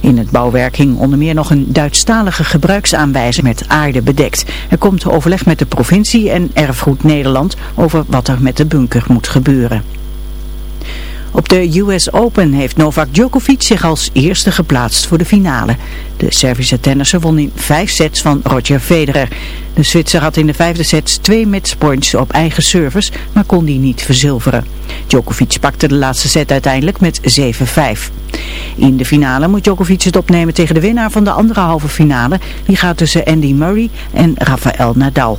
In het bouwwerk hing onder meer nog een Duitsstalige gebruiksaanwijzing met aarde bedekt. Er komt overleg met de provincie en Erfgoed Nederland over wat er met de bunker moet gebeuren. Op de US Open heeft Novak Djokovic zich als eerste geplaatst voor de finale. De Servische tennisser won in vijf sets van Roger Federer. De Zwitser had in de vijfde sets twee matchpoints op eigen service, maar kon die niet verzilveren. Djokovic pakte de laatste set uiteindelijk met 7-5. In de finale moet Djokovic het opnemen tegen de winnaar van de andere halve finale. Die gaat tussen Andy Murray en Rafael Nadal.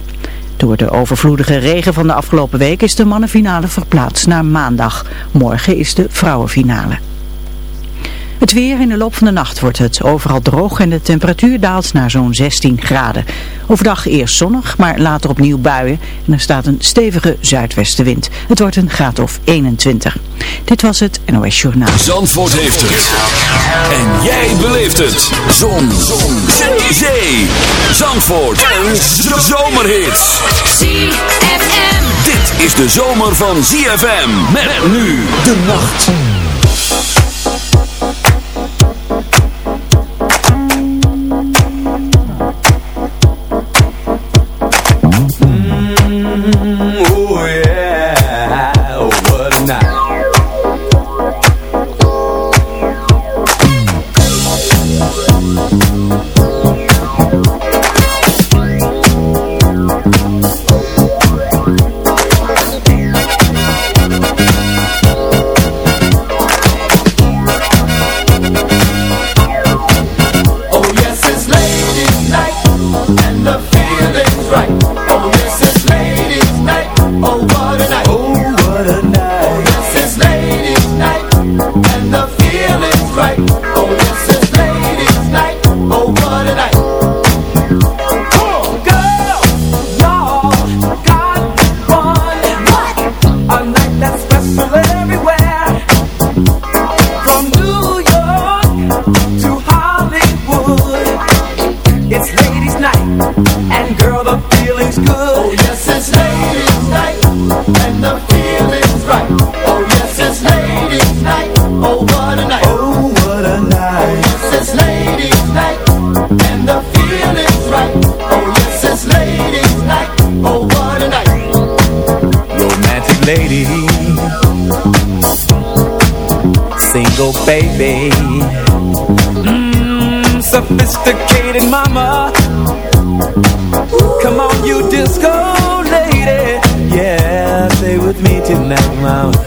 Door de overvloedige regen van de afgelopen week is de mannenfinale verplaatst naar maandag. Morgen is de vrouwenfinale. Het weer in de loop van de nacht wordt het overal droog en de temperatuur daalt naar zo'n 16 graden. Overdag eerst zonnig, maar later opnieuw buien en er staat een stevige zuidwestenwind. Het wordt een graad of 21. Dit was het NOS Journaal. Zandvoort heeft het. En jij beleeft het. Zon. Zon. Zee. Zee. Zandvoort. En zomerhits. ZFM. Dit is de zomer van ZFM. Met nu de nacht. out.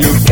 you.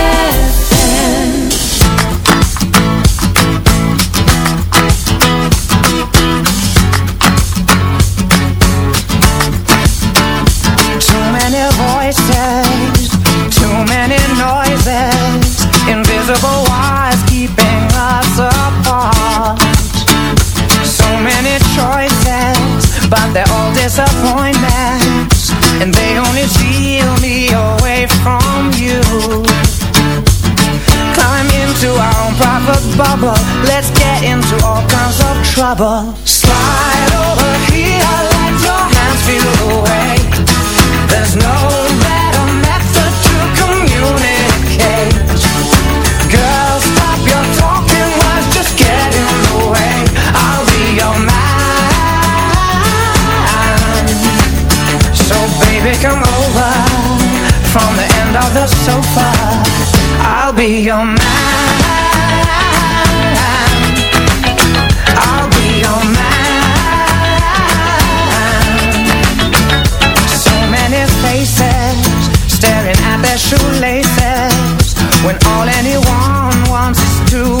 so far. I'll be your man. I'll be your man. So many faces Staring at their shoelaces When all anyone wants is to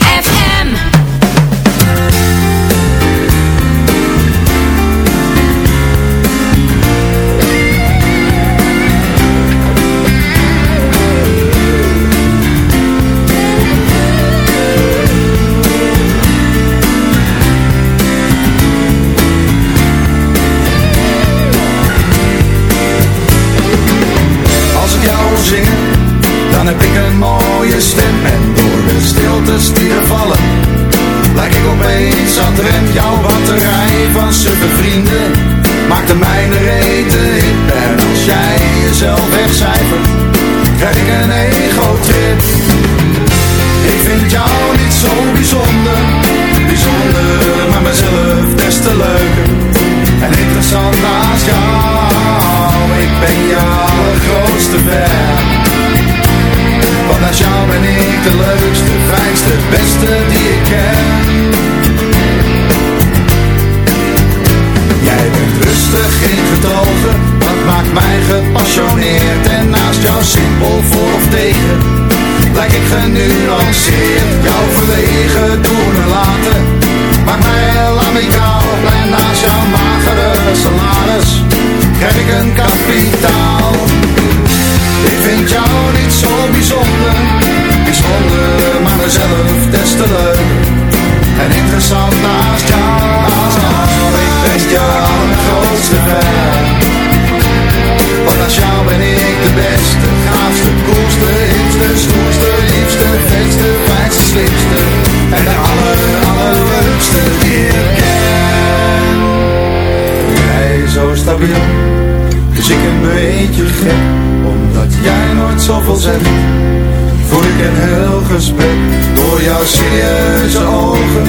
Door jouw serieuze ogen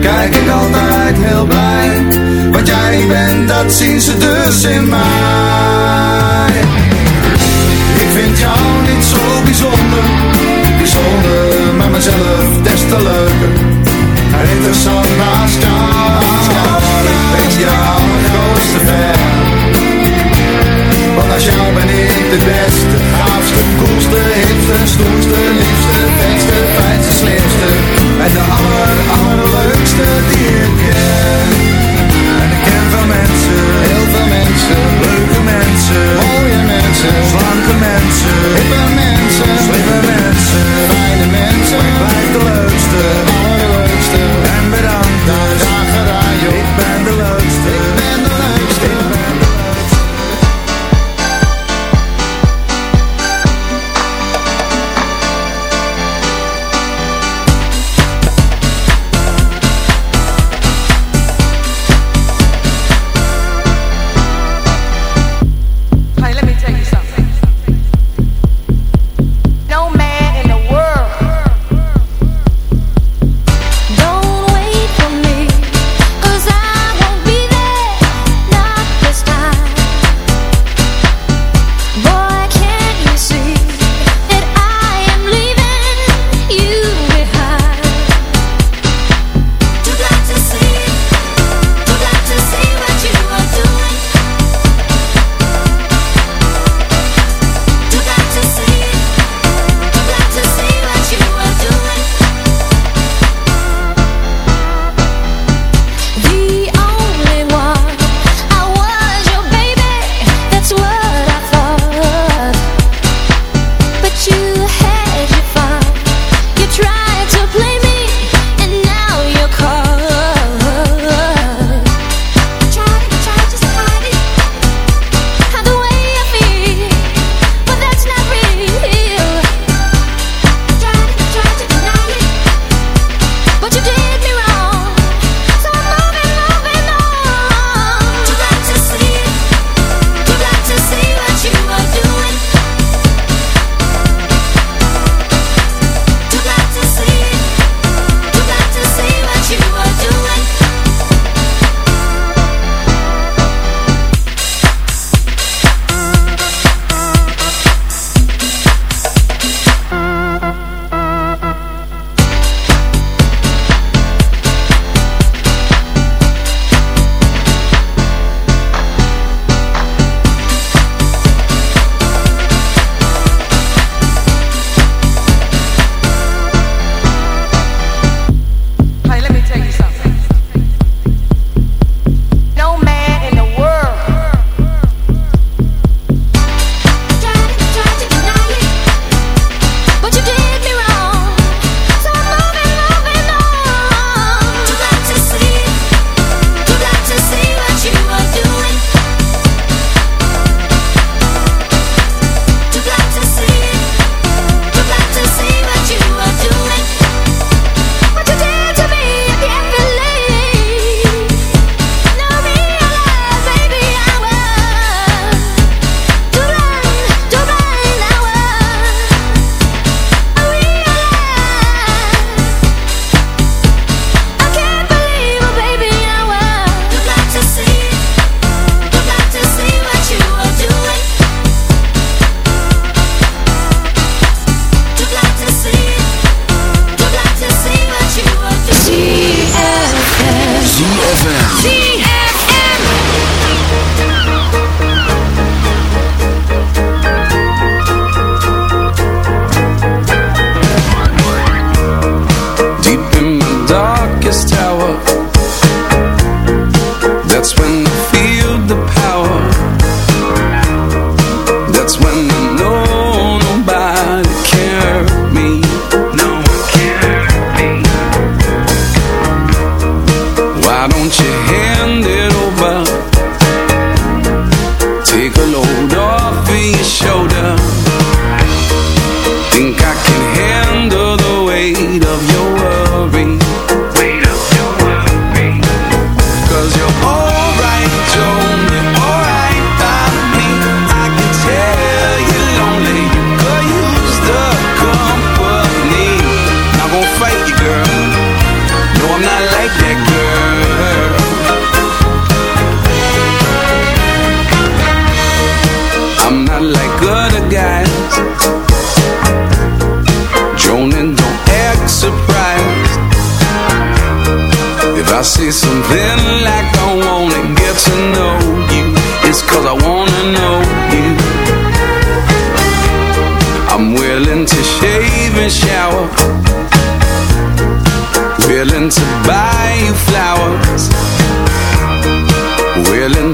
kijk ik altijd heel blij. Wat jij bent, dat zien ze dus in mij. Ik vind jou niet zo bijzonder, bijzonder, maar mezelf des te leuker. Interessant naast jou, ik ben jouw grootste fan. Want als jou ben ik de beste, gaafste, koelste, hipste, stoerste, liefste, beste, fijnste, slimste. En de aller, allerleukste die ik ken. En ik ken veel mensen, heel veel mensen, leuke mensen, mooie mensen, slanke mensen, hippe mensen, slimme mensen.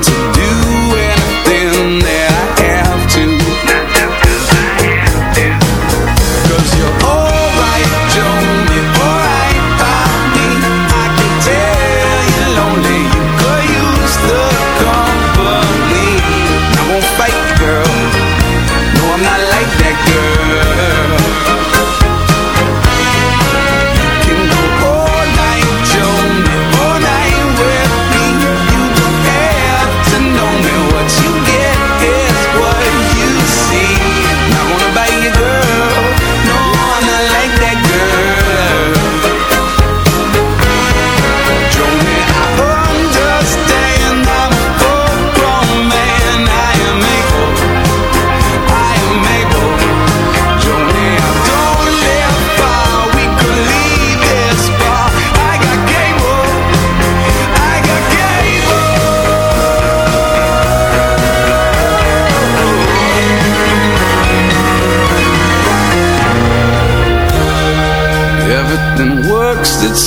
to do.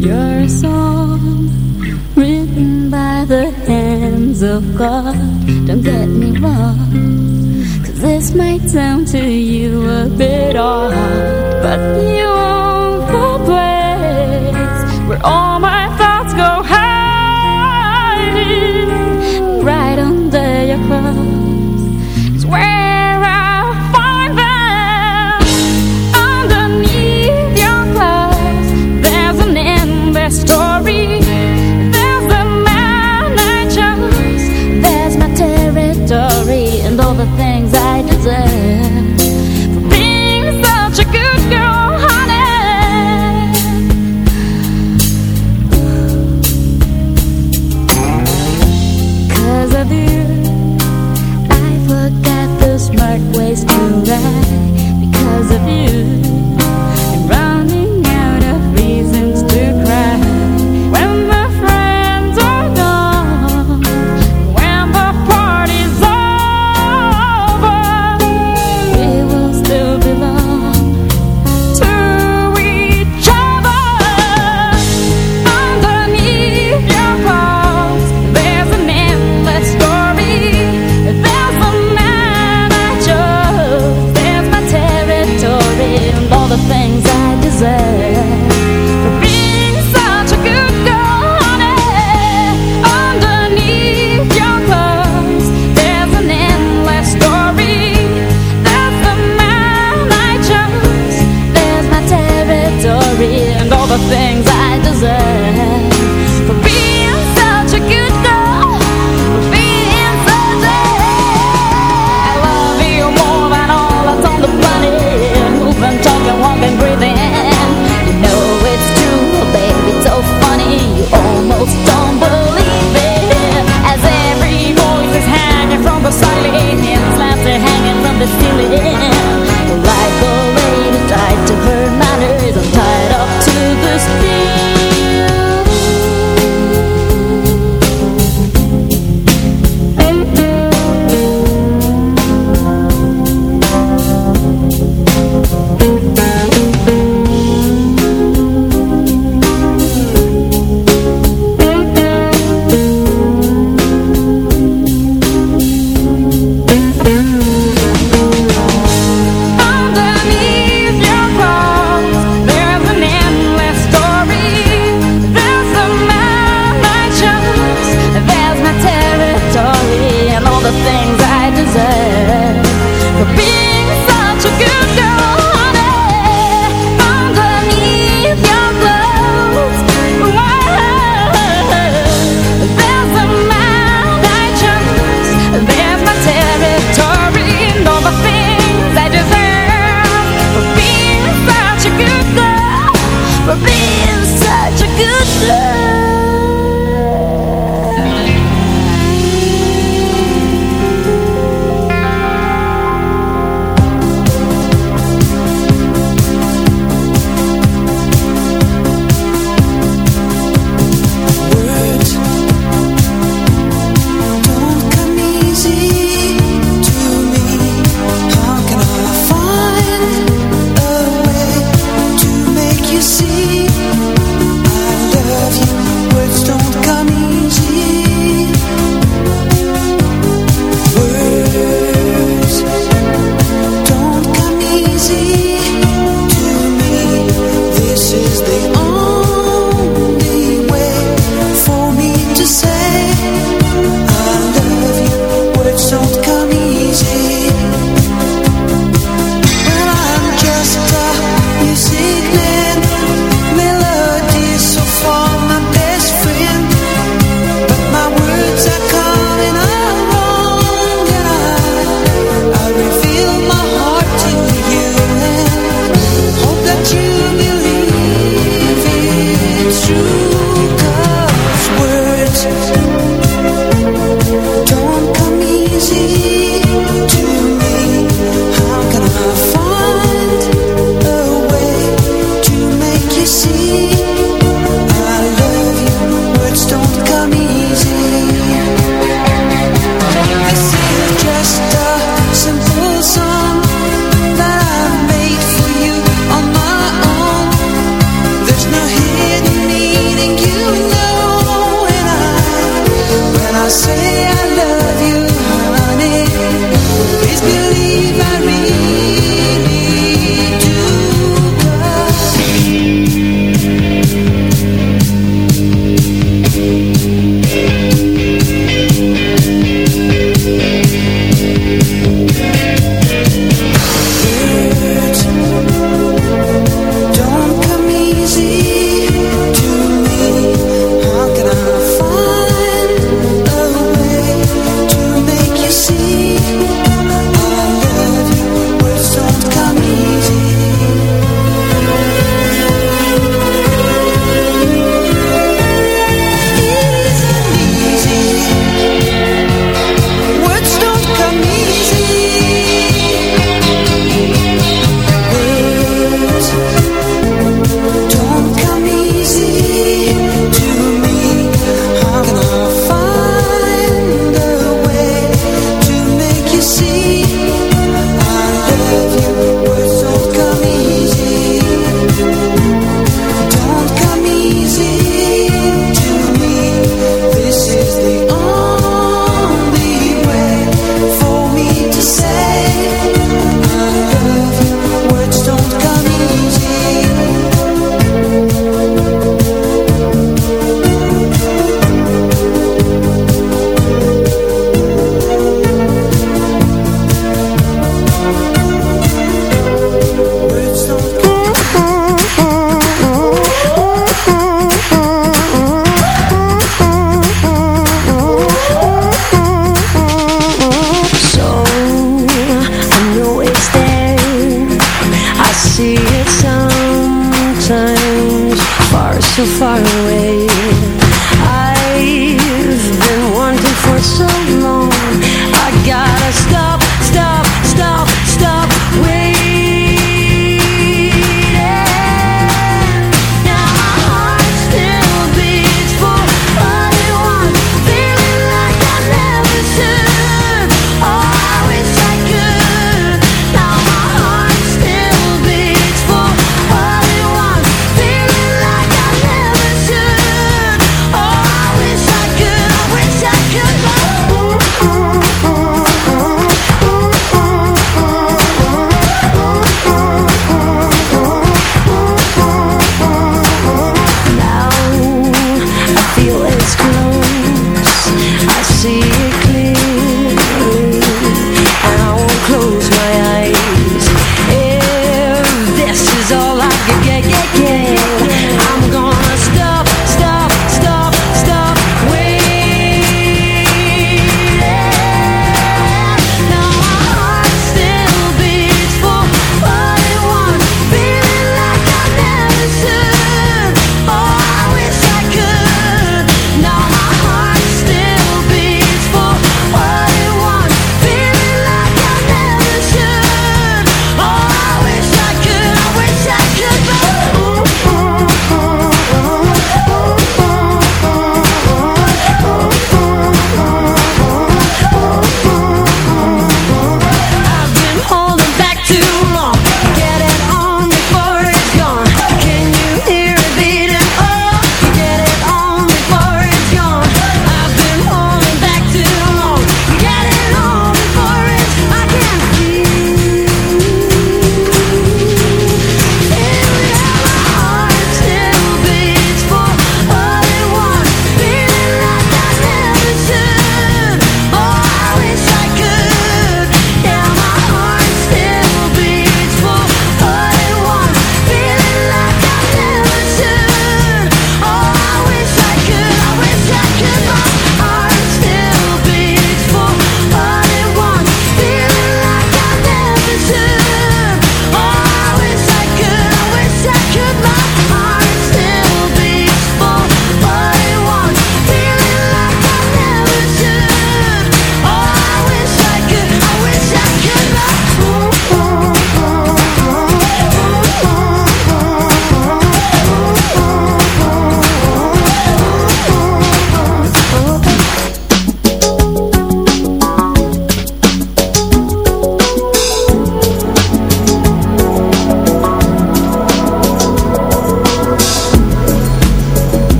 Your song written by the hands of God. Don't get me wrong, cause this might sound to you a bit odd, but you own the place where all my thoughts go hiding right under your cross.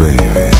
baby.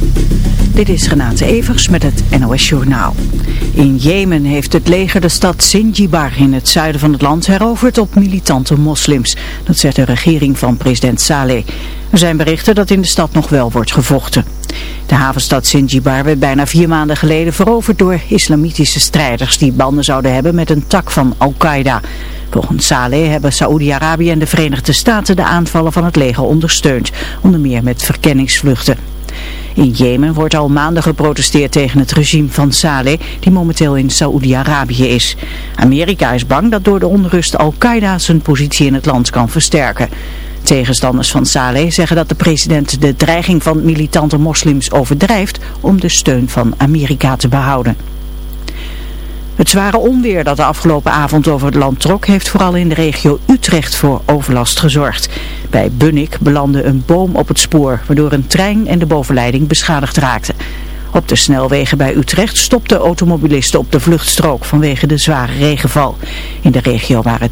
Dit is Renate Evers met het NOS Journaal. In Jemen heeft het leger de stad Sinjibar in het zuiden van het land heroverd op militante moslims. Dat zegt de regering van president Saleh. Er zijn berichten dat in de stad nog wel wordt gevochten. De havenstad Sinjibar werd bijna vier maanden geleden veroverd door islamitische strijders die banden zouden hebben met een tak van Al-Qaeda. Volgens Saleh hebben Saoedi-Arabië en de Verenigde Staten de aanvallen van het leger ondersteund, onder meer met verkenningsvluchten. In Jemen wordt al maanden geprotesteerd tegen het regime van Saleh, die momenteel in Saoedi-Arabië is. Amerika is bang dat door de onrust Al-Qaeda zijn positie in het land kan versterken. Tegenstanders van Saleh zeggen dat de president de dreiging van militante moslims overdrijft om de steun van Amerika te behouden. Het zware onweer dat de afgelopen avond over het land trok heeft vooral in de regio Utrecht voor overlast gezorgd. Bij Bunnik belandde een boom op het spoor waardoor een trein en de bovenleiding beschadigd raakten. Op de snelwegen bij Utrecht stopten automobilisten op de vluchtstrook vanwege de zware regenval. In de regio waren